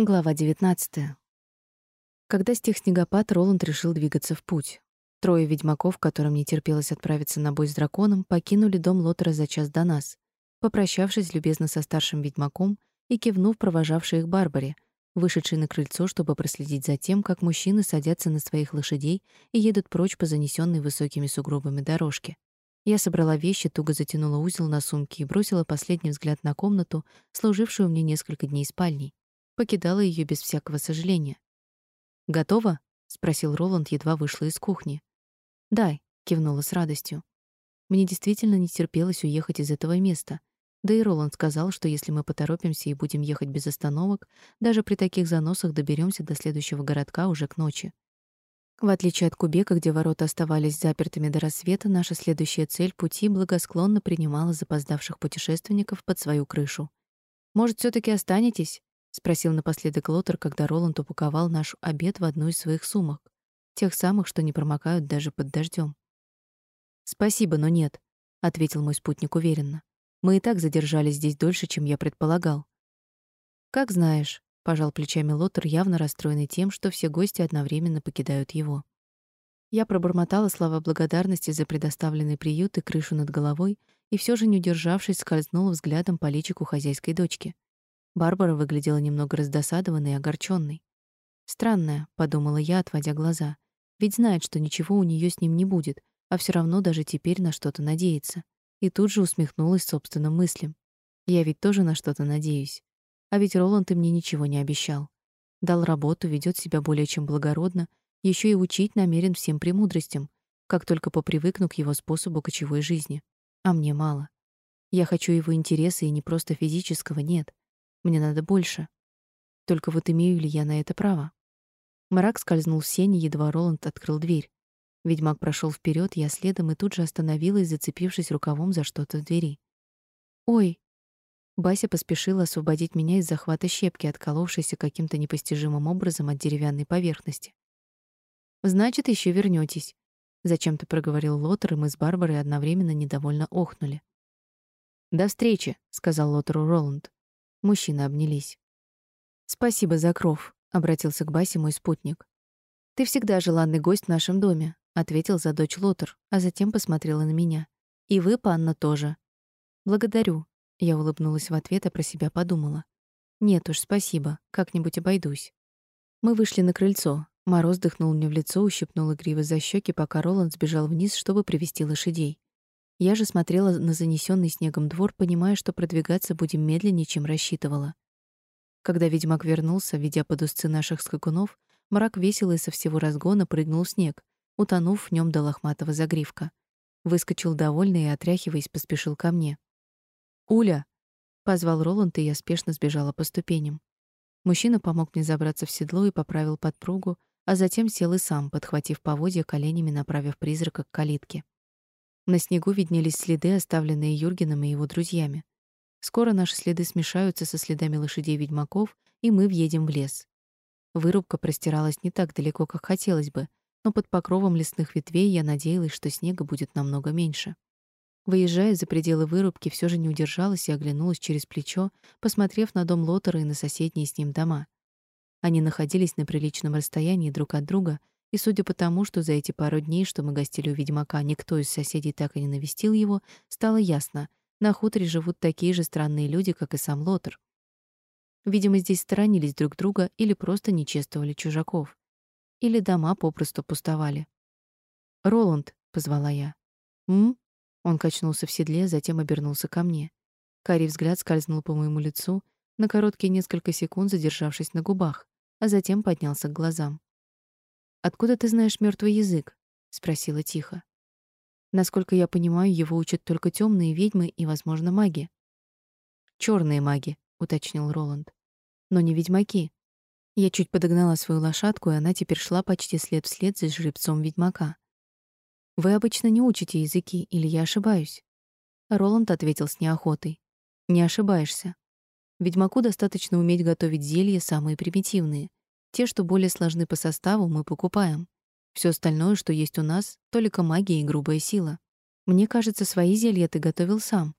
Глава 19. Когда стих снегопад, Роланд решил двигаться в путь. Трое ведьмаков, которым не терпелось отправиться на бой с драконом, покинули дом Лотера за час до нас, попрощавшись любезно со старшим ведьмаком и кивнув провожавшей их Барбаре, вышедшей на крыльцо, чтобы проследить за тем, как мужчины садятся на своих лошадей и едут прочь по занесенной высокими сугробами дорожке. Я собрала вещи, туго затянула узел на сумке и бросила последний взгляд на комнату, служившую мне несколько дней спальней покидала ее без всякого сожаления. «Готова?» — спросил Роланд, едва вышла из кухни. «Да», — кивнула с радостью. Мне действительно не терпелось уехать из этого места. Да и Роланд сказал, что если мы поторопимся и будем ехать без остановок, даже при таких заносах доберемся до следующего городка уже к ночи. В отличие от Кубека, где ворота оставались запертыми до рассвета, наша следующая цель пути благосклонно принимала запоздавших путешественников под свою крышу. «Может, все таки останетесь?» Спросил напоследок Лотер, когда Роланд упаковал наш обед в одну из своих сумок, тех самых, что не промокают даже под дождем. Спасибо, но нет, ответил мой спутник уверенно. Мы и так задержались здесь дольше, чем я предполагал. Как знаешь, пожал плечами Лотер, явно расстроенный тем, что все гости одновременно покидают его. Я пробормотала слова благодарности за предоставленный приют и крышу над головой, и все же, не удержавшись, скользнула взглядом по личику хозяйской дочки. Барбара выглядела немного раздосадованной и огорченной. «Странная», — подумала я, отводя глаза. «Ведь знает, что ничего у нее с ним не будет, а все равно даже теперь на что-то надеется». И тут же усмехнулась собственным мыслям. «Я ведь тоже на что-то надеюсь. А ведь Роланд и мне ничего не обещал. Дал работу, ведет себя более чем благородно, еще и учить намерен всем премудростям, как только попривыкну к его способу кочевой жизни. А мне мало. Я хочу его интереса и не просто физического, нет. Мне надо больше. Только вот имею ли я на это право? Мрак скользнул в сени, едва Роланд открыл дверь. Ведьмак прошел вперед, я следом и тут же остановилась, зацепившись рукавом за что-то в двери. «Ой!» Бася поспешила освободить меня из захвата щепки, отколовшейся каким-то непостижимым образом от деревянной поверхности. «Значит, еще вернётесь», — зачем-то проговорил Лотер, и мы с Барбарой одновременно недовольно охнули. «До встречи», — сказал Лотеру Роланд. Мужчины обнялись. «Спасибо за кров», — обратился к Басе мой спутник. «Ты всегда желанный гость в нашем доме», — ответил за дочь Лотер, а затем посмотрела на меня. «И вы, панна, тоже». «Благодарю», — я улыбнулась в ответ, а про себя подумала. «Нет уж, спасибо, как-нибудь обойдусь». Мы вышли на крыльцо. Мороз дыхнул мне в лицо, ущипнул игриво за щеки, пока Роланд сбежал вниз, чтобы привести лошадей. Я же смотрела на занесенный снегом двор, понимая, что продвигаться будем медленнее, чем рассчитывала. Когда ведьмак вернулся, ведя под узцы наших скакунов, мрак весело и со всего разгона прыгнул в снег, утонув в нем до лохматого загривка. Выскочил довольный и, отряхиваясь, поспешил ко мне. «Уля!» — позвал Роланд, и я спешно сбежала по ступеням. Мужчина помог мне забраться в седло и поправил подпругу, а затем сел и сам, подхватив поводья коленями, направив призрака к калитке. На снегу виднелись следы, оставленные Юргеном и его друзьями. Скоро наши следы смешаются со следами лошадей-ведьмаков, и мы въедем в лес. Вырубка простиралась не так далеко, как хотелось бы, но под покровом лесных ветвей я надеялась, что снега будет намного меньше. Выезжая за пределы вырубки, все же не удержалась и оглянулась через плечо, посмотрев на дом Лотера и на соседние с ним дома. Они находились на приличном расстоянии друг от друга, и судя по тому, что за эти пару дней, что мы гостили у ведьмака, никто из соседей так и не навестил его, стало ясно, на хуторе живут такие же странные люди, как и сам Лотер. Видимо, здесь сторонились друг друга или просто не чествовали чужаков. Или дома попросту пустовали. «Роланд», — позвала я. «М?» Он качнулся в седле, затем обернулся ко мне. Карий взгляд скользнул по моему лицу, на короткие несколько секунд задержавшись на губах, а затем поднялся к глазам. «Откуда ты знаешь мертвый язык?» — спросила тихо. «Насколько я понимаю, его учат только темные ведьмы и, возможно, маги». Черные маги», — уточнил Роланд. «Но не ведьмаки». Я чуть подогнала свою лошадку, и она теперь шла почти след в след за жеребцом ведьмака. «Вы обычно не учите языки, или я ошибаюсь?» Роланд ответил с неохотой. «Не ошибаешься. Ведьмаку достаточно уметь готовить зелья самые примитивные, те, что более сложны по составу, мы покупаем. Все остальное, что есть у нас, только магия и грубая сила. Мне кажется, свои зелья ты готовил сам,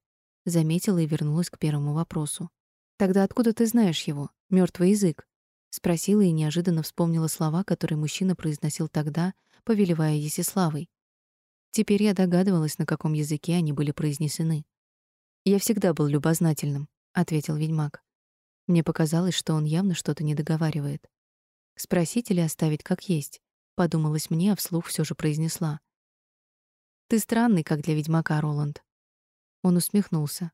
заметила и вернулась к первому вопросу. Тогда откуда ты знаешь его? Мертвый язык? спросила и неожиданно вспомнила слова, которые мужчина произносил тогда, повелевая Есиславой. Теперь я догадывалась, на каком языке они были произнесены. Я всегда был любознательным, ответил ведьмак. Мне показалось, что он явно что-то не договаривает. Спросить или оставить как есть, подумалось мне, а вслух все же произнесла: Ты странный, как для ведьмака, Роланд. Он усмехнулся.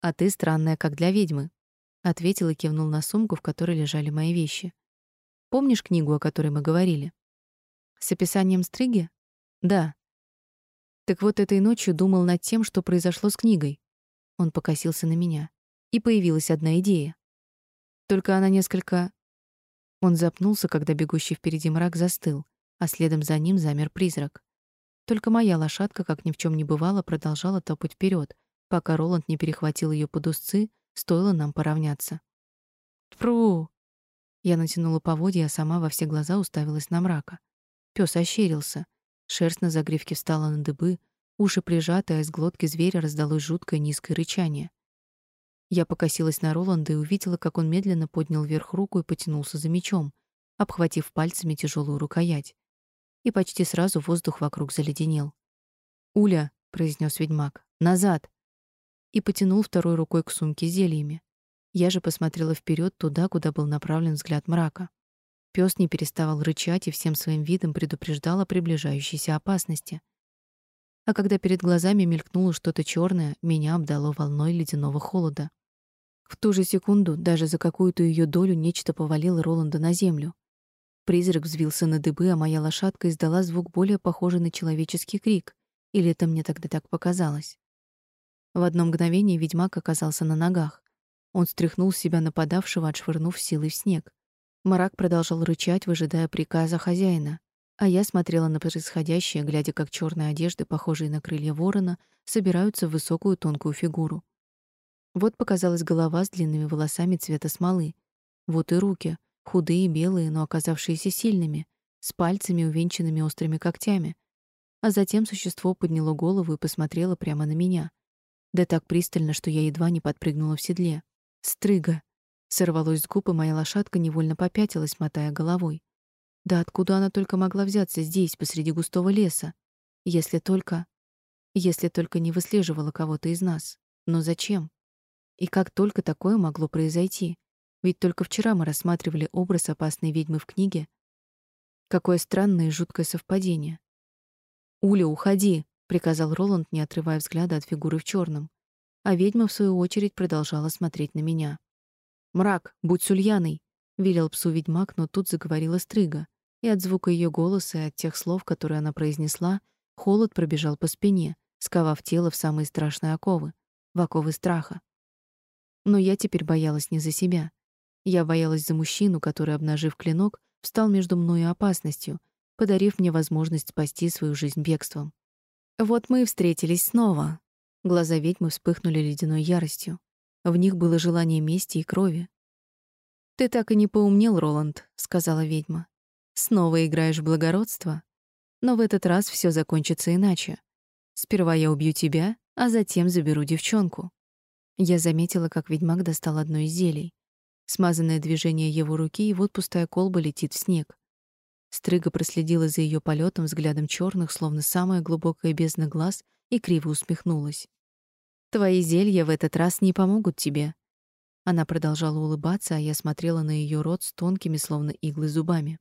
А ты странная, как для ведьмы, ответил и кивнул на сумку, в которой лежали мои вещи. Помнишь книгу, о которой мы говорили? С описанием стриги? Да. Так вот этой ночью думал над тем, что произошло с книгой. Он покосился на меня, и появилась одна идея. Только она несколько Он запнулся, когда бегущий впереди мрак застыл, а следом за ним замер призрак. Только моя лошадка, как ни в чем не бывало, продолжала топать вперед, пока Роланд не перехватил ее под узцы, стоило нам поравняться. Фру! Я натянула поводья, а сама во все глаза уставилась на мрака. Пёс ощерился. Шерсть на загривке встала на дыбы, уши прижаты, а из глотки зверя раздалось жуткое низкое рычание. Я покосилась на Роланда и увидела, как он медленно поднял вверх руку и потянулся за мечом, обхватив пальцами тяжелую рукоять. И почти сразу воздух вокруг заледенел. «Уля!» — произнес ведьмак. «Назад!» И потянул второй рукой к сумке с зельями. Я же посмотрела вперед туда, куда был направлен взгляд мрака. Пёс не переставал рычать и всем своим видом предупреждал о приближающейся опасности. А когда перед глазами мелькнуло что-то чёрное, меня обдало волной ледяного холода. В ту же секунду, даже за какую-то её долю, нечто повалило Роланда на землю. Призрак взвился на дыбы, а моя лошадка издала звук более похожий на человеческий крик. Или это мне тогда так показалось? В одно мгновение ведьмак оказался на ногах. Он стряхнул с себя нападавшего, отшвырнув силой в снег. Марак продолжал рычать, выжидая приказа хозяина, а я смотрела на происходящее, глядя, как черные одежды, похожие на крылья ворона, собираются в высокую тонкую фигуру. Вот показалась голова с длинными волосами цвета смолы. Вот и руки, худые, белые, но оказавшиеся сильными, с пальцами, увенчанными острыми когтями. А затем существо подняло голову и посмотрело прямо на меня. Да так пристально, что я едва не подпрыгнула в седле. Стрыга. Сорвалось с губ, и моя лошадка невольно попятилась, мотая головой. Да откуда она только могла взяться здесь, посреди густого леса? Если только... Если только не выслеживала кого-то из нас. Но зачем? И как только такое могло произойти? Ведь только вчера мы рассматривали образ опасной ведьмы в книге. Какое странное и жуткое совпадение. «Уля, уходи!» — приказал Роланд, не отрывая взгляда от фигуры в черном. А ведьма, в свою очередь, продолжала смотреть на меня. «Мрак, будь с Ульяной!» — велел псу ведьмак, но тут заговорила стрыга, и от звука ее голоса и от тех слов, которые она произнесла, холод пробежал по спине, сковав тело в самые страшные оковы, в оковы страха. Но я теперь боялась не за себя. Я боялась за мужчину, который, обнажив клинок, встал между мной и опасностью, подарив мне возможность спасти свою жизнь бегством. Вот мы и встретились снова. Глаза ведьмы вспыхнули ледяной яростью. В них было желание мести и крови. «Ты так и не поумнел, Роланд», — сказала ведьма. «Снова играешь в благородство? Но в этот раз все закончится иначе. Сперва я убью тебя, а затем заберу девчонку». Я заметила, как ведьмак достал одно из зелий. Смазанное движение его руки, и вот пустая колба летит в снег. Стрыга проследила за ее полетом взглядом черных, словно самая глубокая бездна глаз, и криво усмехнулась. Твои зелья в этот раз не помогут тебе. Она продолжала улыбаться, а я смотрела на ее рот с тонкими, словно иглы, зубами.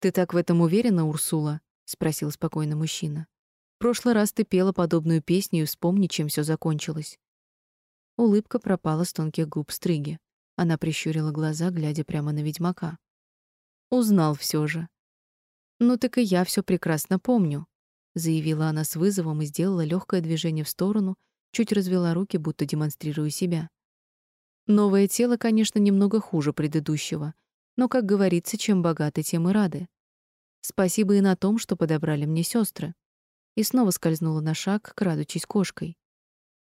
Ты так в этом уверена, Урсула? спросил спокойно мужчина. В прошлый раз ты пела подобную песню и вспомни, чем все закончилось. Улыбка пропала с тонких губ Стриги. Она прищурила глаза, глядя прямо на ведьмака. Узнал все же. Ну так и я все прекрасно помню, заявила она с вызовом и сделала легкое движение в сторону, чуть развела руки, будто демонстрируя себя. Новое тело, конечно, немного хуже предыдущего, но, как говорится, чем богаты, тем и рады. Спасибо и на том, что подобрали мне сестры. И снова скользнула на шаг, крадучись кошкой.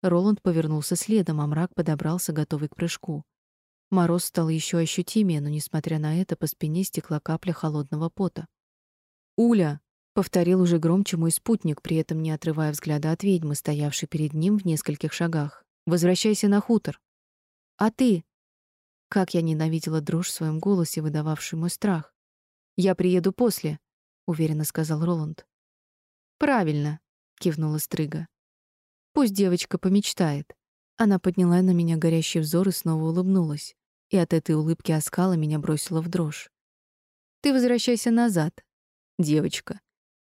Роланд повернулся следом, а мрак подобрался, готовый к прыжку. Мороз стал еще ощутимее, но, несмотря на это, по спине стекла капля холодного пота. «Уля!» повторил уже громче мой спутник, при этом не отрывая взгляда от ведьмы, стоявшей перед ним в нескольких шагах. Возвращайся на хутор. А ты? Как я ненавидела дрожь в своем голосе, выдававшую мой страх. «Я приеду после», — уверенно сказал Роланд. «Правильно», — кивнула Стрыга. «Пусть девочка помечтает». Она подняла на меня горящий взор и снова улыбнулась. И от этой улыбки оскала меня бросила в дрожь. «Ты возвращайся назад, девочка,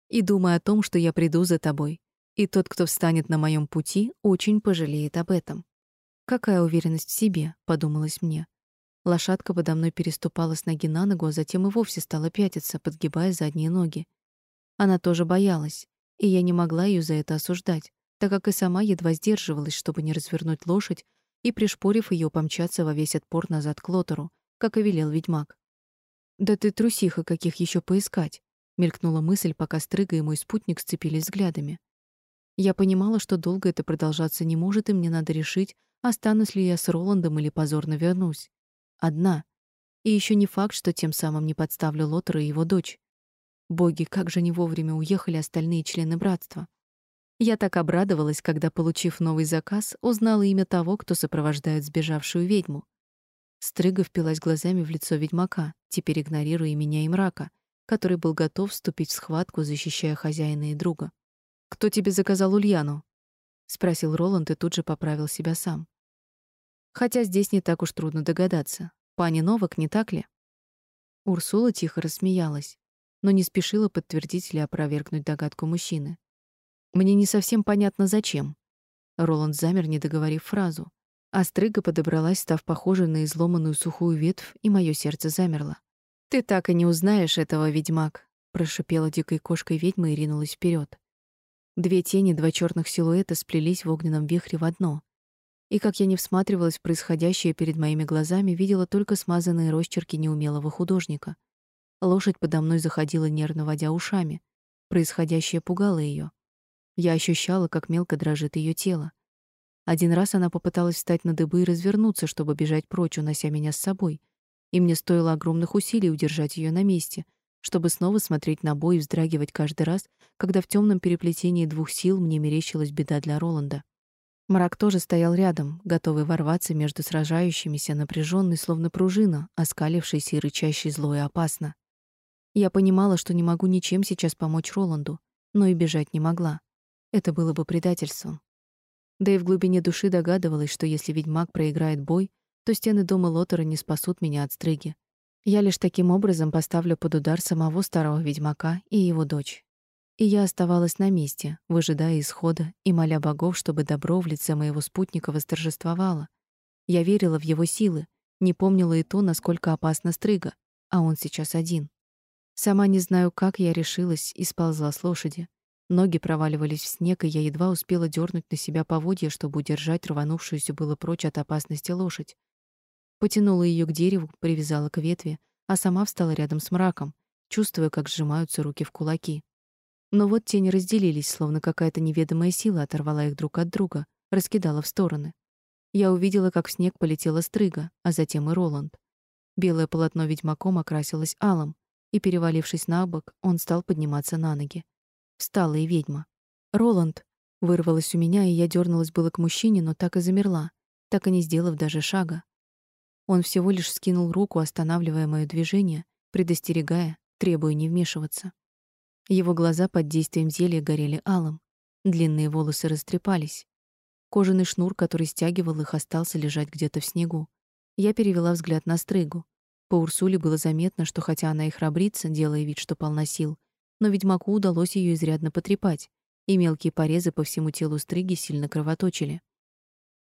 и думай о том, что я приду за тобой, и тот, кто встанет на моем пути, очень пожалеет об этом». «Какая уверенность в себе», — подумалось мне. Лошадка подо мной переступала с ноги на ногу, а затем и вовсе стала пятиться, подгибая задние ноги. Она тоже боялась, и я не могла ее за это осуждать, так как и сама едва сдерживалась, чтобы не развернуть лошадь и, пришпорив ее, помчаться во весь отпор назад к Лотеру, как и велел ведьмак. «Да ты трусиха, каких еще поискать!» — мелькнула мысль, пока Стрыга и мой спутник сцепились взглядами. Я понимала, что долго это продолжаться не может, и мне надо решить, останусь ли я с Роландом или позорно вернусь. Одна. И еще не факт, что тем самым не подставлю Лотера и его дочь. Боги, как же не вовремя уехали остальные члены братства. Я так обрадовалась, когда, получив новый заказ, узнала имя того, кто сопровождает сбежавшую ведьму. Стрыга впилась глазами в лицо ведьмака, теперь игнорируя меня и мрака, который был готов вступить в схватку, защищая хозяина и друга. «Кто тебе заказал Ульяну?» — спросил Роланд и тут же поправил себя сам. Хотя здесь не так уж трудно догадаться. Пани Новак, не так ли? Урсула тихо рассмеялась, но не спешила подтвердить или опровергнуть догадку мужчины. Мне не совсем понятно, зачем. Роланд замер, не договорив фразу. А стрыга подобралась, став похожей на изломанную сухую ветвь, и мое сердце замерло. «Ты так и не узнаешь этого, ведьмак», — прошипела дикой кошкой ведьма и ринулась вперед. Две тени, два черных силуэта сплелись в огненном вихре в одно — и как я не всматривалась в происходящее перед моими глазами, видела только смазанные росчерки неумелого художника. Лошадь подо мной заходила нервно водя ушами. Происходящее пугало ее. Я ощущала, как мелко дрожит ее тело. Один раз она попыталась встать на дыбы и развернуться, чтобы бежать прочь, унося меня с собой. И мне стоило огромных усилий удержать ее на месте, чтобы снова смотреть на бой и вздрагивать каждый раз, когда в темном переплетении двух сил мне мерещилась беда для Роланда. Мрак тоже стоял рядом, готовый ворваться между сражающимися, напряженный, словно пружина, оскалившийся и рычащий зло и опасно. Я понимала, что не могу ничем сейчас помочь Роланду, но и бежать не могла. Это было бы предательством. Да и в глубине души догадывалась, что если ведьмак проиграет бой, то стены дома Лотера не спасут меня от стриги. Я лишь таким образом поставлю под удар самого старого ведьмака и его дочь. И я оставалась на месте, выжидая исхода и моля богов, чтобы добро в лице моего спутника восторжествовало. Я верила в его силы, не помнила и то, насколько опасна стрыга, а он сейчас один. Сама не знаю, как я решилась и сползла с лошади. Ноги проваливались в снег, и я едва успела дернуть на себя поводья, чтобы удержать рванувшуюся было прочь от опасности лошадь. Потянула ее к дереву, привязала к ветви, а сама встала рядом с мраком, чувствуя, как сжимаются руки в кулаки. Но вот тени разделились, словно какая-то неведомая сила оторвала их друг от друга, раскидала в стороны. Я увидела, как в снег полетела стрыга, а затем и Роланд. Белое полотно ведьмаком окрасилось алым, и, перевалившись на бок, он стал подниматься на ноги. Встала и ведьма. «Роланд!» — вырвалось у меня, и я дернулась было к мужчине, но так и замерла, так и не сделав даже шага. Он всего лишь скинул руку, останавливая моё движение, предостерегая, требуя не вмешиваться. Его глаза под действием зелья горели алым. Длинные волосы растрепались. Кожаный шнур, который стягивал их, остался лежать где-то в снегу. Я перевела взгляд на стрыгу. По Урсуле было заметно, что хотя она и храбрится, делая вид, что полна сил, но ведьмаку удалось ее изрядно потрепать, и мелкие порезы по всему телу стриги сильно кровоточили.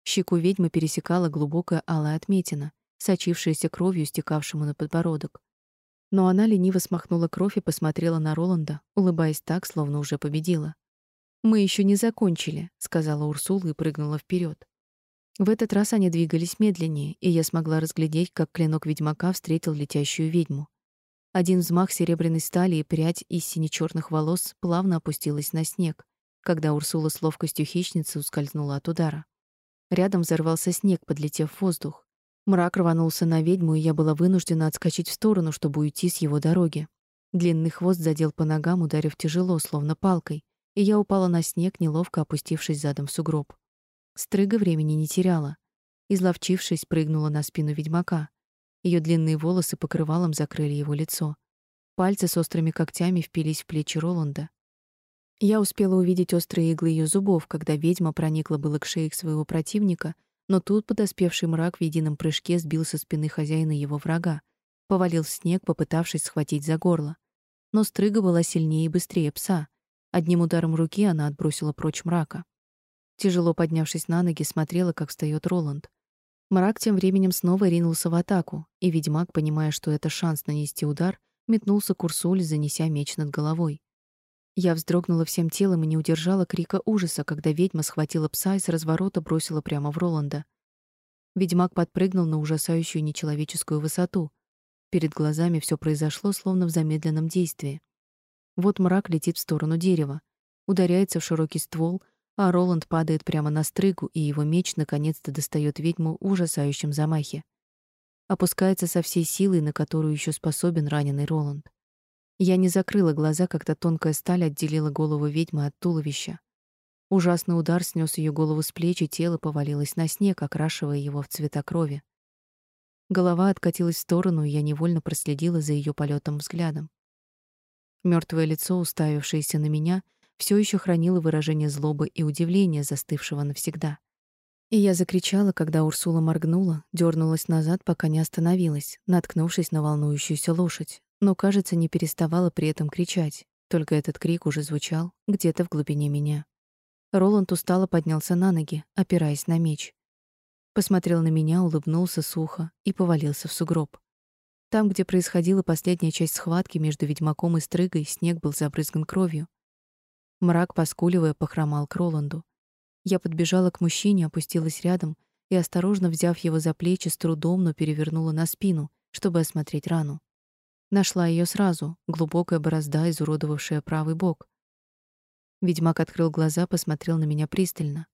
Щеку ведьмы пересекала глубокая алая отметина, сочившаяся кровью, стекавшему на подбородок. Но она лениво смахнула кровь и посмотрела на Роланда, улыбаясь так, словно уже победила. «Мы еще не закончили», — сказала Урсула и прыгнула вперед. В этот раз они двигались медленнее, и я смогла разглядеть, как клинок ведьмака встретил летящую ведьму. Один взмах серебряной стали и прядь из сине-чёрных волос плавно опустилась на снег, когда Урсула с ловкостью хищницы ускользнула от удара. Рядом взорвался снег, подлетев в воздух. Мрак рванулся на ведьму, и я была вынуждена отскочить в сторону, чтобы уйти с его дороги. Длинный хвост задел по ногам, ударив тяжело, словно палкой, и я упала на снег, неловко опустившись задом в сугроб. Стрыга времени не теряла. Изловчившись, прыгнула на спину ведьмака, Ее длинные волосы покрывалом закрыли его лицо. Пальцы с острыми когтями впились в плечи Роланда. Я успела увидеть острые иглы ее зубов, когда ведьма проникла было к шее своего противника, но тут подоспевший мрак в едином прыжке сбил со спины хозяина его врага, повалил снег, попытавшись схватить за горло. Но стрыга была сильнее и быстрее пса. Одним ударом руки она отбросила прочь мрака. Тяжело поднявшись на ноги, смотрела, как встает Роланд. Мрак тем временем снова ринулся в атаку, и ведьмак, понимая, что это шанс нанести удар, метнулся к Урсуле, занеся меч над головой. Я вздрогнула всем телом и не удержала крика ужаса, когда ведьма схватила пса и с разворота бросила прямо в Роланда. Ведьмак подпрыгнул на ужасающую нечеловеческую высоту. Перед глазами все произошло словно в замедленном действии. Вот мрак летит в сторону дерева, ударяется в широкий ствол, а Роланд падает прямо на стрыгу, и его меч наконец-то достает ведьму в ужасающем замахе. Опускается со всей силой, на которую еще способен раненый Роланд. Я не закрыла глаза, когда тонкая сталь отделила голову ведьмы от туловища. Ужасный удар снес ее голову с плеч, и тело повалилось на снег, окрашивая его в цвета крови. Голова откатилась в сторону, и я невольно проследила за ее полетом взглядом. Мертвое лицо, уставившееся на меня, все еще хранило выражение злобы и удивления, застывшего навсегда. И я закричала, когда Урсула моргнула, дернулась назад, пока не остановилась, наткнувшись на волнующуюся лошадь, но, кажется, не переставала при этом кричать. Только этот крик уже звучал где-то в глубине меня. Роланд устало поднялся на ноги, опираясь на меч. Посмотрел на меня, улыбнулся сухо и повалился в сугроб. Там, где происходила последняя часть схватки между ведьмаком и стрыгой, снег был забрызган кровью. Мрак, поскуливая, похромал к Роланду. Я подбежала к мужчине, опустилась рядом и, осторожно взяв его за плечи, с трудом, но перевернула на спину, чтобы осмотреть рану. Нашла ее сразу, глубокая борозда, изуродовавшая правый бок. Ведьмак открыл глаза, посмотрел на меня пристально.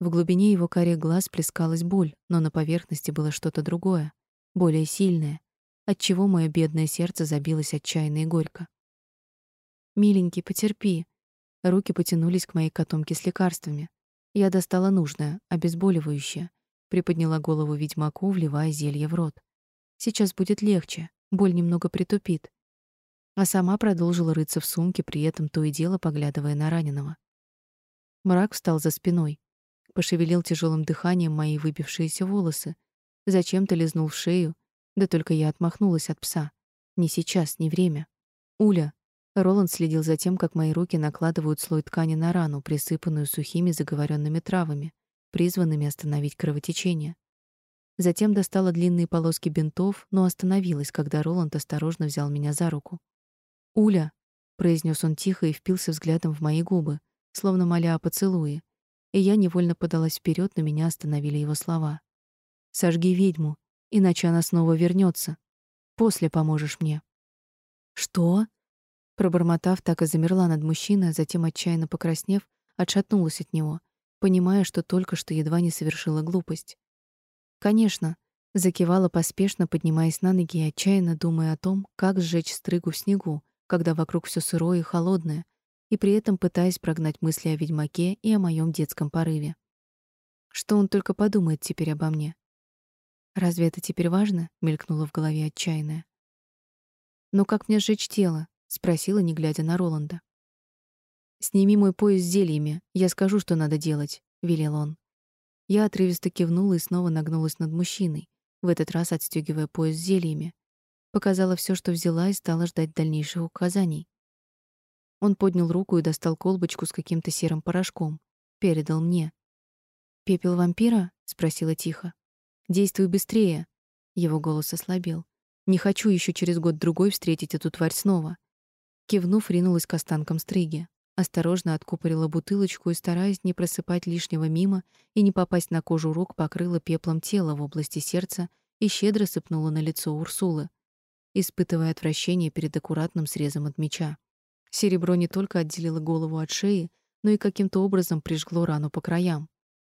В глубине его карих глаз плескалась боль, но на поверхности было что-то другое, более сильное, отчего мое бедное сердце забилось отчаянно и горько. «Миленький, потерпи». Руки потянулись к моей котомке с лекарствами. Я достала нужное, обезболивающее, приподняла голову ведьмаку, вливая зелье в рот. Сейчас будет легче, боль немного притупит. А сама продолжила рыться в сумке, при этом то и дело поглядывая на раненого. Мрак встал за спиной, пошевелил тяжелым дыханием мои выбившиеся волосы, зачем-то лизнул в шею, да только я отмахнулась от пса. Не сейчас, не время. Уля, Роланд следил за тем, как мои руки накладывают слой ткани на рану, присыпанную сухими заговоренными травами, призванными остановить кровотечение. Затем достала длинные полоски бинтов, но остановилась, когда Роланд осторожно взял меня за руку. "Уля", произнес он тихо и впился взглядом в мои губы, словно моля о поцелуе. И я невольно подалась вперед, но меня остановили его слова. "Сожги ведьму, иначе она снова вернется. После поможешь мне". "Что?" Пробормотав, так и замерла над мужчиной, а затем, отчаянно покраснев, отшатнулась от него, понимая, что только что едва не совершила глупость. «Конечно», — закивала поспешно, поднимаясь на ноги и отчаянно думая о том, как сжечь стрыгу в снегу, когда вокруг все сырое и холодное, и при этом пытаясь прогнать мысли о ведьмаке и о моем детском порыве. Что он только подумает теперь обо мне? Разве это теперь важно? мелькнуло в голове отчаянное. Но как мне сжечь тело? Спросила, не глядя на Роланда. Сними мой пояс с зельями, я скажу, что надо делать, велел он. Я отрывисто кивнула и снова нагнулась над мужчиной, в этот раз отстегивая пояс с зельями. Показала все, что взяла, и стала ждать дальнейших указаний. Он поднял руку и достал колбочку с каким-то серым порошком, передал мне. Пепел вампира? спросила тихо. Действуй быстрее. Его голос ослабел. Не хочу еще через год другой встретить эту тварь снова. Кивнув, ринулась к останкам стриги. Осторожно откупорила бутылочку и, стараясь не просыпать лишнего мимо и не попасть на кожу рук, покрыла пеплом тело в области сердца и щедро сыпнула на лицо Урсулы, испытывая отвращение перед аккуратным срезом от меча. Серебро не только отделило голову от шеи, но и каким-то образом прижгло рану по краям.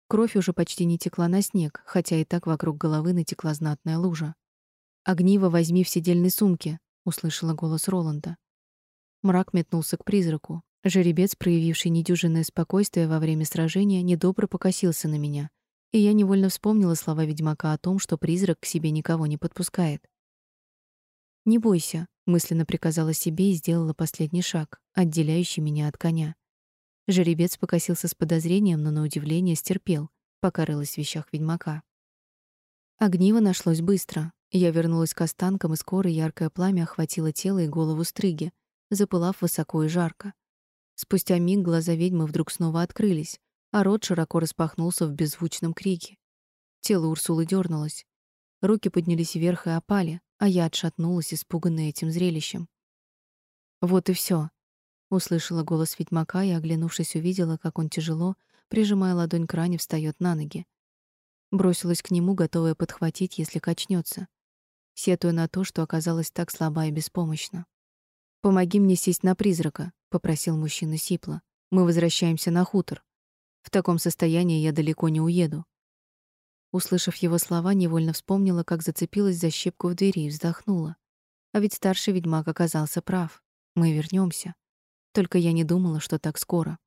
Кровь уже почти не текла на снег, хотя и так вокруг головы натекла знатная лужа. «Огниво возьми в сидельной сумке», — услышала голос Роланда. Мрак метнулся к призраку. Жеребец, проявивший недюжинное спокойствие во время сражения, недобро покосился на меня, И я невольно вспомнила слова ведьмака о том, что призрак к себе никого не подпускает. «Не бойся», — мысленно приказала себе и сделала последний шаг, отделяющий меня от коня. Жеребец покосился с подозрением, но на удивление стерпел, пока рылась в вещах ведьмака. Огниво нашлось быстро. Я вернулась к останкам, и скоро яркое пламя охватило тело и голову стриги, запылав высоко и жарко. Спустя миг глаза ведьмы вдруг снова открылись, а рот широко распахнулся в беззвучном крике. Тело Урсулы дернулось. Руки поднялись вверх и опали, а я отшатнулась, испуганная этим зрелищем. «Вот и все, услышала голос ведьмака и, оглянувшись, увидела, как он тяжело, прижимая ладонь к ране, встает на ноги. Бросилась к нему, готовая подхватить, если качнется, сетуя на то, что оказалась так слаба и беспомощна. «Помоги мне сесть на призрака», — попросил мужчина сипло. «Мы возвращаемся на хутор. В таком состоянии я далеко не уеду». Услышав его слова, невольно вспомнила, как зацепилась за щепку в двери и вздохнула. А ведь старший ведьмак оказался прав. Мы вернемся. Только я не думала, что так скоро.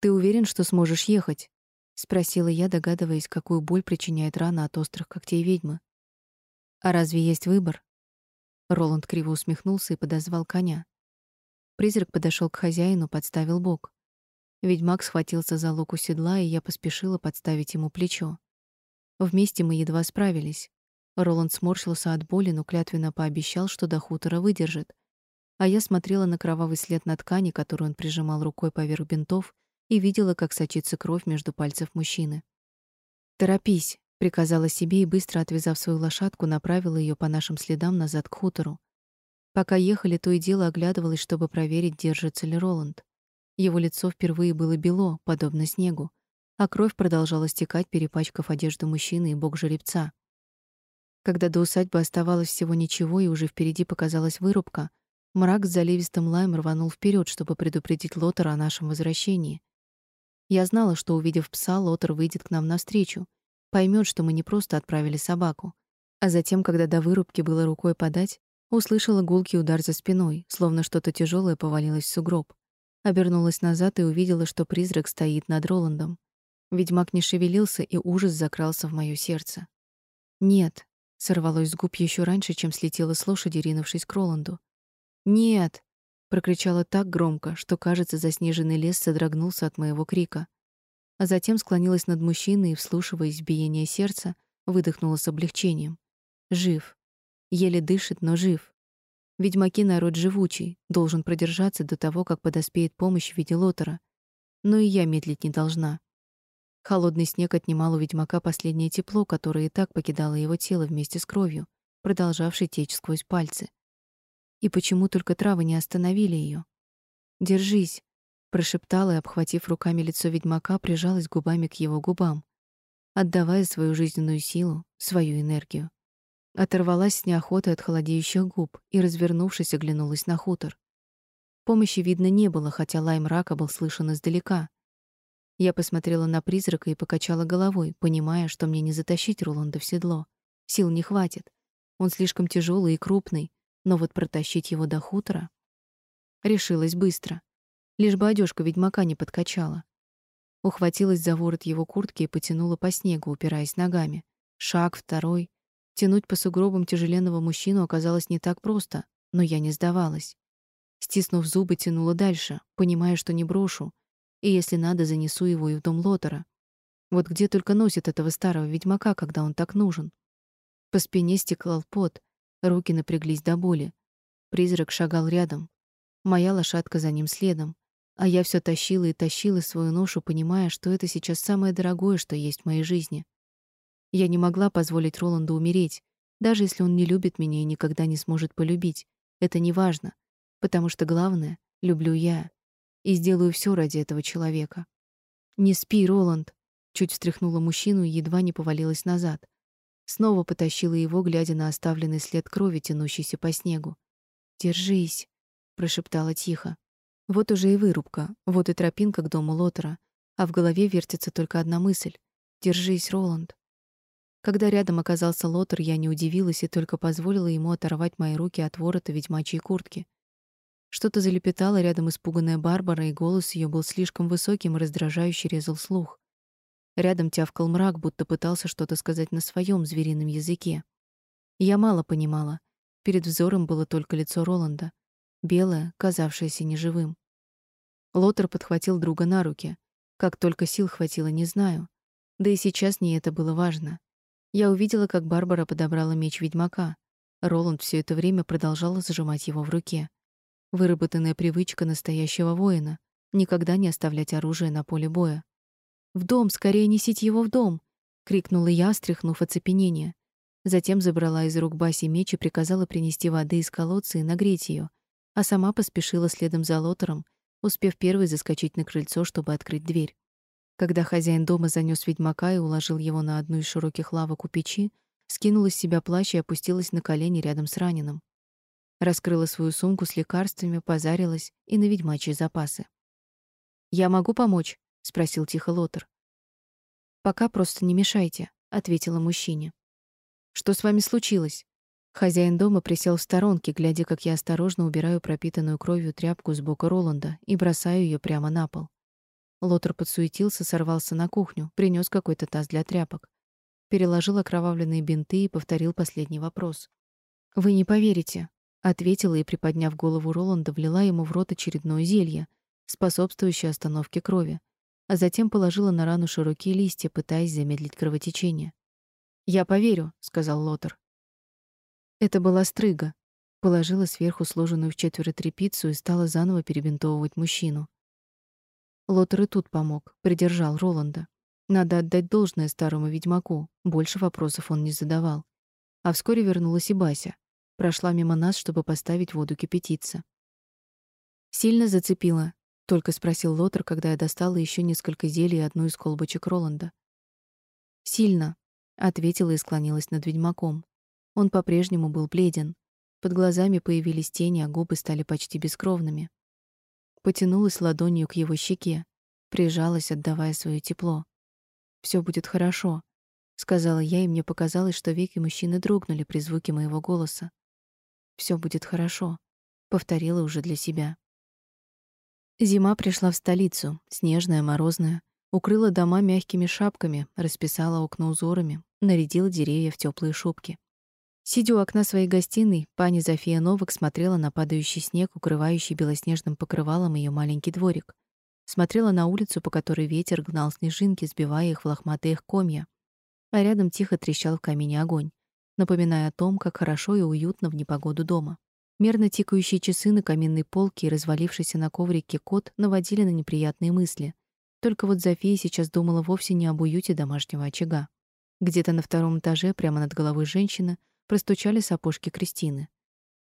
«Ты уверен, что сможешь ехать?» — спросила я, догадываясь, какую боль причиняет рана от острых когтей ведьмы. «А разве есть выбор?» Роланд криво усмехнулся и подозвал коня. Призрак подошел к хозяину, подставил бок. Ведьмак схватился за луку седла, и я поспешила подставить ему плечо. Вместе мы едва справились. Роланд сморщился от боли, но клятвенно пообещал, что до хутора выдержит. А я смотрела на кровавый след на ткани, которую он прижимал рукой поверх бинтов, и видела, как сочится кровь между пальцев мужчины. «Торопись», — приказала себе и, быстро отвязав свою лошадку, направила ее по нашим следам назад к хутору. Пока ехали, то и дело оглядывалась, чтобы проверить, держится ли Роланд. Его лицо впервые было бело, подобно снегу, а кровь продолжала стекать, перепачкав одежду мужчины и бок жеребца. Когда до усадьбы оставалось всего ничего и уже впереди показалась вырубка, мрак с заливистым лаем рванул вперед, чтобы предупредить Лотера о нашем возвращении. Я знала, что, увидев пса, Лотер выйдет к нам навстречу, поймет, что мы не просто отправили собаку. А затем, когда до вырубки было рукой подать, услышала гулкий удар за спиной, словно что-то тяжелое повалилось в сугроб. Обернулась назад и увидела, что призрак стоит над Роландом. Ведьмак не шевелился, и ужас закрался в моё сердце. «Нет», — сорвалось с губ еще раньше, чем слетела с лошади, ринувшись к Роланду. «Нет!» прокричала так громко, что, кажется, заснеженный лес содрогнулся от моего крика. А затем склонилась над мужчиной и, вслушиваясь в биение сердца, выдохнула с облегчением. Жив. Еле дышит, но жив. Ведьмаки народ живучий, должен продержаться до того, как подоспеет помощь в виде лотера. Но и я медлить не должна. Холодный снег отнимал у ведьмака последнее тепло, которое и так покидало его тело вместе с кровью, продолжавшей течь сквозь пальцы. И почему только травы не остановили ее? «Держись», — прошептала и, обхватив руками лицо ведьмака, прижалась губами к его губам, отдавая свою жизненную силу, свою энергию. Оторвалась с неохотой от холодеющих губ и, развернувшись, оглянулась на хутор. Помощи видно не было, хотя лай мрака был слышен издалека. Я посмотрела на призрака и покачала головой, понимая, что мне не затащить Роланда в седло. Сил не хватит. Он слишком тяжелый и крупный, но вот протащить его до хутора решилась быстро, лишь бы одежка ведьмака не подкачала. Ухватилась за ворот его куртки и потянула по снегу, упираясь ногами. Шаг, второй. Тянуть по сугробам тяжеленного мужчину оказалось не так просто, но я не сдавалась. Стиснув зубы, тянула дальше, понимая, что не брошу, и если надо, занесу его и в дом Лотера. Вот где только носит этого старого ведьмака, когда он так нужен. По спине стекал пот, Руки напряглись до боли. Призрак шагал рядом. Моя лошадка за ним следом. А я все тащила и тащила свою ношу, понимая, что это сейчас самое дорогое, что есть в моей жизни. Я не могла позволить Роланду умереть, даже если он не любит меня и никогда не сможет полюбить. Это не важно, потому что главное — люблю я. И сделаю все ради этого человека. «Не спи, Роланд!» Чуть встряхнула мужчину и едва не повалилась назад. Снова потащила его, глядя на оставленный след крови, тянущийся по снегу. «Держись», — прошептала тихо. Вот уже и вырубка, вот и тропинка к дому Лотера, а в голове вертится только одна мысль — «Держись, Роланд». Когда рядом оказался Лотер, я не удивилась и только позволила ему оторвать мои руки от ворота ведьмачьей куртки. Что-то залепетало рядом испуганная Барбара, и голос ее был слишком высоким и раздражающе резал слух. Рядом тявкал мрак, будто пытался что-то сказать на своем зверином языке. Я мало понимала. Перед взором было только лицо Роланда, белое, казавшееся неживым. Лотер подхватил друга на руки. Как только сил хватило, не знаю. Да и сейчас не это было важно. Я увидела, как Барбара подобрала меч ведьмака. Роланд все это время продолжал зажимать его в руке. Выработанная привычка настоящего воина никогда не оставлять оружие на поле боя. В дом, скорее несите его в дом, крикнула я, стряхнув оцепенение. Затем забрала из рук Баси меч и приказала принести воды из колодца и нагреть ее, а сама поспешила следом за Лотером, успев первой заскочить на крыльцо, чтобы открыть дверь. Когда хозяин дома занёс ведьмака и уложил его на одну из широких лавок у печи, скинула с себя плащ и опустилась на колени рядом с раненым. Раскрыла свою сумку с лекарствами, позарилась и на ведьмачьи запасы. «Я могу помочь?» — спросил тихо Лотер. «Пока просто не мешайте», — ответила мужчине. «Что с вами случилось?» Хозяин дома присел в сторонке, глядя, как я осторожно убираю пропитанную кровью тряпку с бока Роланда и бросаю ее прямо на пол. Лотер подсуетился, сорвался на кухню, принес какой-то таз для тряпок. Переложил окровавленные бинты и повторил последний вопрос. «Вы не поверите», — ответила и, приподняв голову Роланда, влила ему в рот очередное зелье, способствующее остановке крови а затем положила на рану широкие листья, пытаясь замедлить кровотечение. "Я поверю", сказал Лотер. Это была стрыга. Положила сверху сложенную в четверо тряпицу и стала заново перебинтовывать мужчину. Лотер и тут помог, придержал Роланда. Надо отдать должное старому ведьмаку, больше вопросов он не задавал. А вскоре вернулась и Бася. Прошла мимо нас, чтобы поставить воду кипятиться. Сильно зацепила, только спросил Лотер, когда я достала еще несколько зелий и одну из колбочек Роланда. Сильно, ответила и склонилась над ведьмаком. Он по-прежнему был бледен. Под глазами появились тени, а губы стали почти бескровными. Потянулась ладонью к его щеке, прижалась, отдавая свое тепло. Все будет хорошо, сказала я, и мне показалось, что веки мужчины дрогнули при звуке моего голоса. Все будет хорошо, повторила уже для себя. Зима пришла в столицу, снежная, морозная, укрыла дома мягкими шапками, расписала окна узорами, нарядила деревья в теплые шубки. Сидя у окна своей гостиной, пани Зофия Новак смотрела на падающий снег, укрывающий белоснежным покрывалом ее маленький дворик. Смотрела на улицу, по которой ветер гнал снежинки, сбивая их в лохматые комья. А рядом тихо трещал в камине огонь, напоминая о том, как хорошо и уютно в непогоду дома. Мерно тикающие часы на каминной полке и развалившийся на коврике кот наводили на неприятные мысли. Только вот Зофия сейчас думала вовсе не об уюте домашнего очага. Где-то на втором этаже, прямо над головой женщины, простучали сапожки Кристины.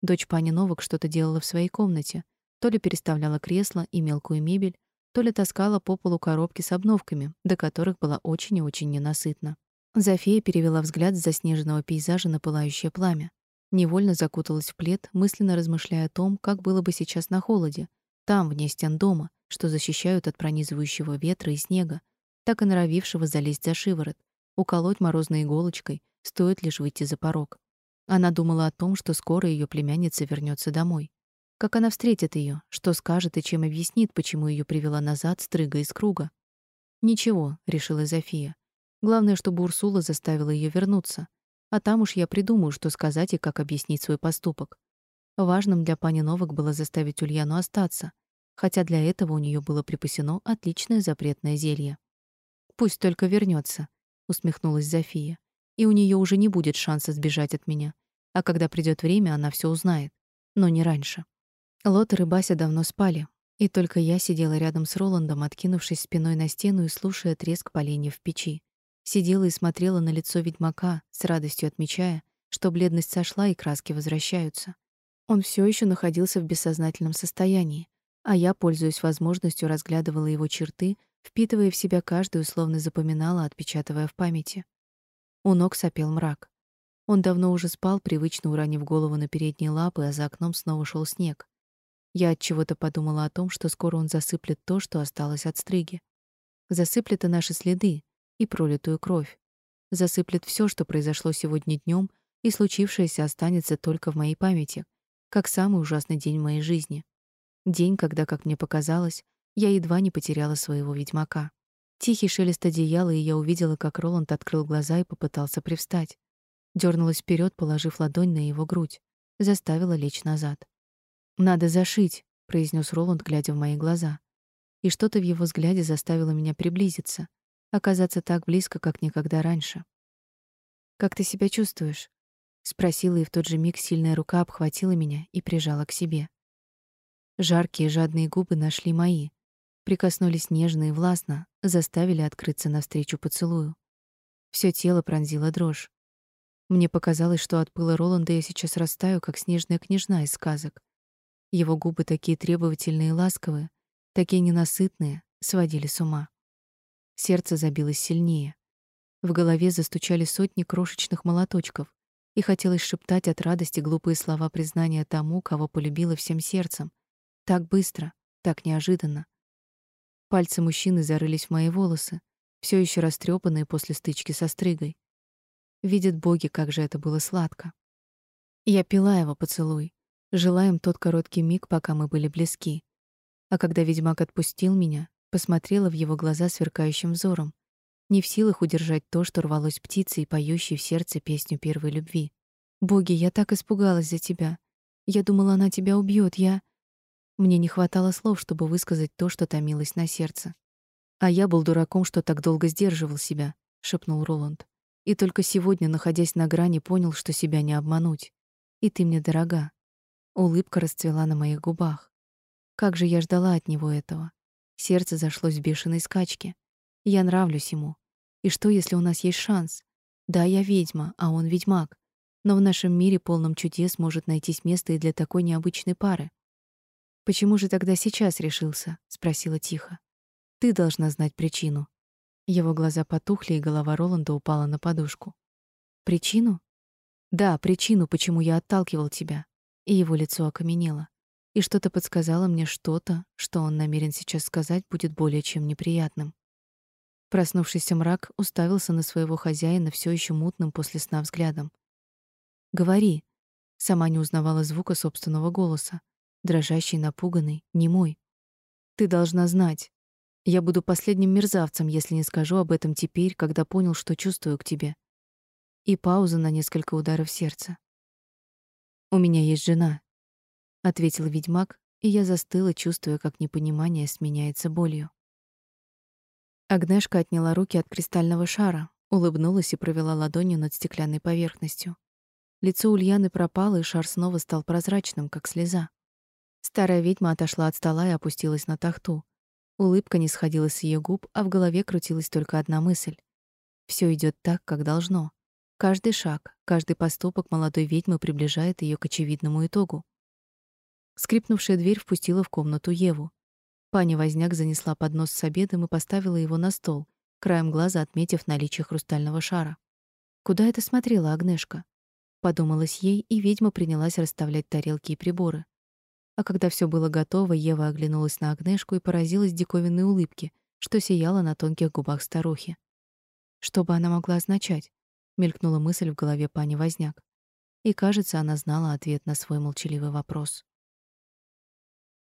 Дочь пани Новак что-то делала в своей комнате. То ли переставляла кресло и мелкую мебель, то ли таскала по полу коробки с обновками, до которых была очень и очень ненасытна. Зофия перевела взгляд с заснеженного пейзажа на пылающее пламя. Невольно закуталась в плед, мысленно размышляя о том, как было бы сейчас на холоде, там, вне стен дома, что защищают от пронизывающего ветра и снега, так и норовившего залезть за шиворот, уколоть морозной иголочкой, стоит лишь выйти за порог. Она думала о том, что скоро ее племянница вернется домой. Как она встретит ее, что скажет и чем объяснит, почему ее привела назад стрыга из круга. «Ничего», — решила Зофия. «Главное, чтобы Урсула заставила ее вернуться, а там уж я придумаю, что сказать и как объяснить свой поступок. Важным для пани Новак было заставить Ульяну остаться, хотя для этого у нее было припасено отличное запретное зелье. «Пусть только вернется, усмехнулась Зофия. «И у нее уже не будет шанса сбежать от меня. А когда придет время, она все узнает. Но не раньше». Лотер и Бася давно спали, и только я сидела рядом с Роландом, откинувшись спиной на стену и слушая треск поленьев в печи. Сидела и смотрела на лицо ведьмака, с радостью отмечая, что бледность сошла и краски возвращаются. Он все еще находился в бессознательном состоянии, а я, пользуясь возможностью, разглядывала его черты, впитывая в себя каждую, словно запоминала, отпечатывая в памяти. У ног сопел мрак. Он давно уже спал, привычно уронив голову на передние лапы, а за окном снова шел снег. Я от чего-то подумала о том, что скоро он засыплет то, что осталось от стриги. Засыплет и наши следы, и пролитую кровь. Засыплет все, что произошло сегодня днем, и случившееся останется только в моей памяти, как самый ужасный день в моей жизни. День, когда, как мне показалось, я едва не потеряла своего ведьмака. Тихий шелест одеяла, и я увидела, как Роланд открыл глаза и попытался привстать. Дёрнулась вперед, положив ладонь на его грудь, заставила лечь назад. «Надо зашить», — произнес Роланд, глядя в мои глаза. И что-то в его взгляде заставило меня приблизиться, оказаться так близко, как никогда раньше. «Как ты себя чувствуешь?» — спросила, и в тот же миг сильная рука обхватила меня и прижала к себе. Жаркие жадные губы нашли мои, прикоснулись нежно и властно, заставили открыться навстречу поцелую. Всё тело пронзило дрожь. Мне показалось, что от пыла Роланда я сейчас растаю, как снежная княжна из сказок. Его губы такие требовательные и ласковые, такие ненасытные, сводили с ума. Сердце забилось сильнее. В голове застучали сотни крошечных молоточков, и хотелось шептать от радости глупые слова признания тому, кого полюбила всем сердцем. Так быстро, так неожиданно. Пальцы мужчины зарылись в мои волосы, все еще растрепанные после стычки со стригой. Видят боги, как же это было сладко. Я пила его поцелуй, желая тот короткий миг, пока мы были близки. А когда ведьмак отпустил меня, посмотрела в его глаза сверкающим взором, не в силах удержать то, что рвалось птицей, поющей в сердце песню первой любви. «Боги, я так испугалась за тебя. Я думала, она тебя убьет. Я...» Мне не хватало слов, чтобы высказать то, что томилось на сердце. «А я был дураком, что так долго сдерживал себя», — шепнул Роланд. «И только сегодня, находясь на грани, понял, что себя не обмануть. И ты мне дорога». Улыбка расцвела на моих губах. Как же я ждала от него этого. Сердце зашлось в бешеной скачке. Я нравлюсь ему. И что, если у нас есть шанс? Да, я ведьма, а он ведьмак. Но в нашем мире, полном чудес, может найтись место и для такой необычной пары. «Почему же тогда сейчас решился?» — спросила тихо. «Ты должна знать причину». Его глаза потухли, и голова Роланда упала на подушку. «Причину?» «Да, причину, почему я отталкивал тебя». И его лицо окаменело и что-то подсказало мне что-то, что он намерен сейчас сказать, будет более чем неприятным. Проснувшийся мрак уставился на своего хозяина все еще мутным после сна взглядом. «Говори!» Сама не узнавала звука собственного голоса, дрожащий, напуганный, немой. «Ты должна знать. Я буду последним мерзавцем, если не скажу об этом теперь, когда понял, что чувствую к тебе». И пауза на несколько ударов сердца. «У меня есть жена, ответил ведьмак, и я застыла, чувствуя, как непонимание сменяется болью. Агнешка отняла руки от кристального шара, улыбнулась и провела ладонью над стеклянной поверхностью. Лицо Ульяны пропало, и шар снова стал прозрачным, как слеза. Старая ведьма отошла от стола и опустилась на тахту. Улыбка не сходила с ее губ, а в голове крутилась только одна мысль. Все идет так, как должно. Каждый шаг, каждый поступок молодой ведьмы приближает ее к очевидному итогу. Скрипнувшая дверь впустила в комнату Еву. Паня Возняк занесла поднос с обедом и поставила его на стол, краем глаза отметив наличие хрустального шара. Куда это смотрела Агнешка? Подумалось ей, и ведьма принялась расставлять тарелки и приборы. А когда все было готово, Ева оглянулась на Агнешку и поразилась диковинной улыбке, что сияла на тонких губах старухи. Что бы она могла означать? Мелькнула мысль в голове пани Возняк. И, кажется, она знала ответ на свой молчаливый вопрос.